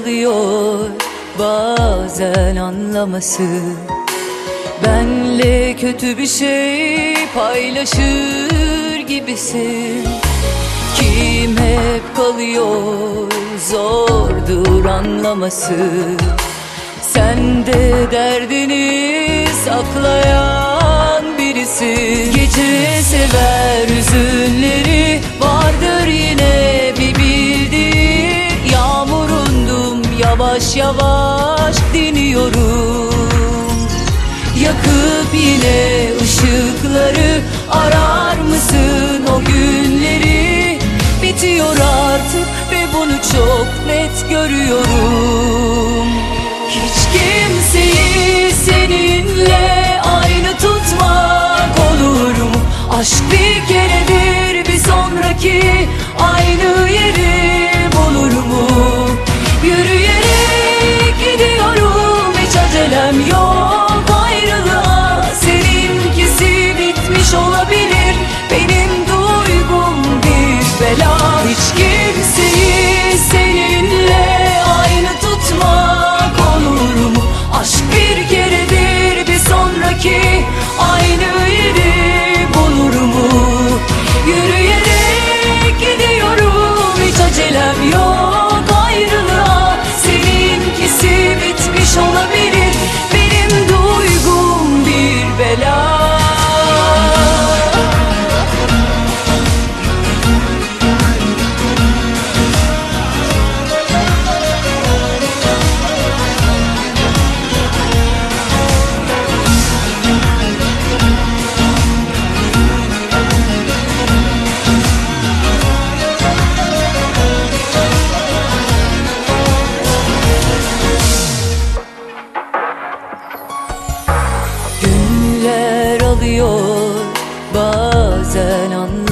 alıyor bazen anlaması? Benle kötü bir şey paylaşır gibisin. Kim hep kalıyor zordur anlaması? Sen de derdini yavaş yavaş diniyorum Yakıp yine ışıkları arar mısın o günleri? Bitiyor artık ve bunu çok net görüyorum. Hiç kimseyi seninle aynı tutmak olur mu? Aşk bir keredir bir sonraki aynı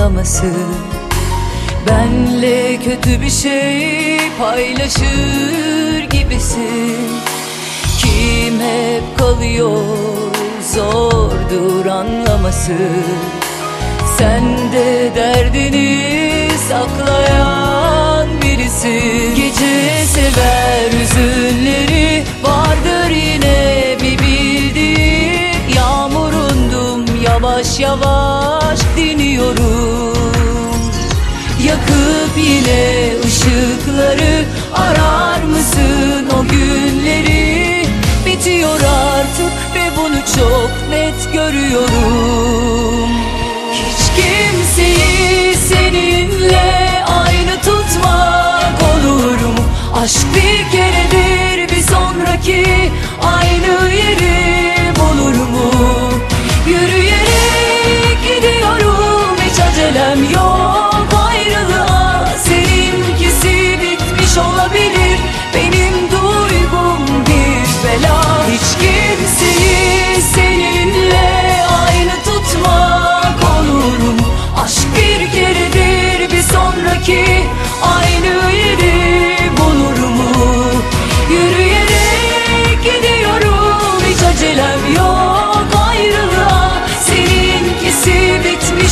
anlaması Benle kötü bir şey paylaşır gibisin. Kim hep kalıyor zordur anlaması. Sen de derdini saklayan birisin. Gece sever üzünleri yavaş yavaş diniyorum Yakıp yine ışıkları arar mısın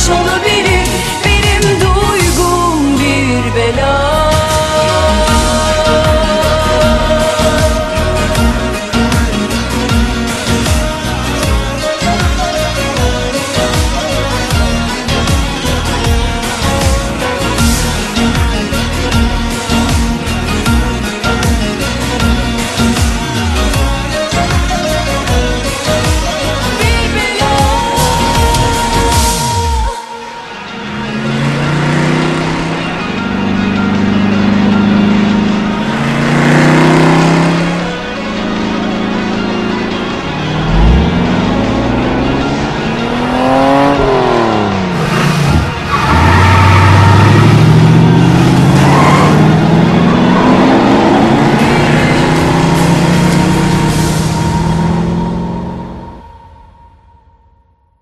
sonu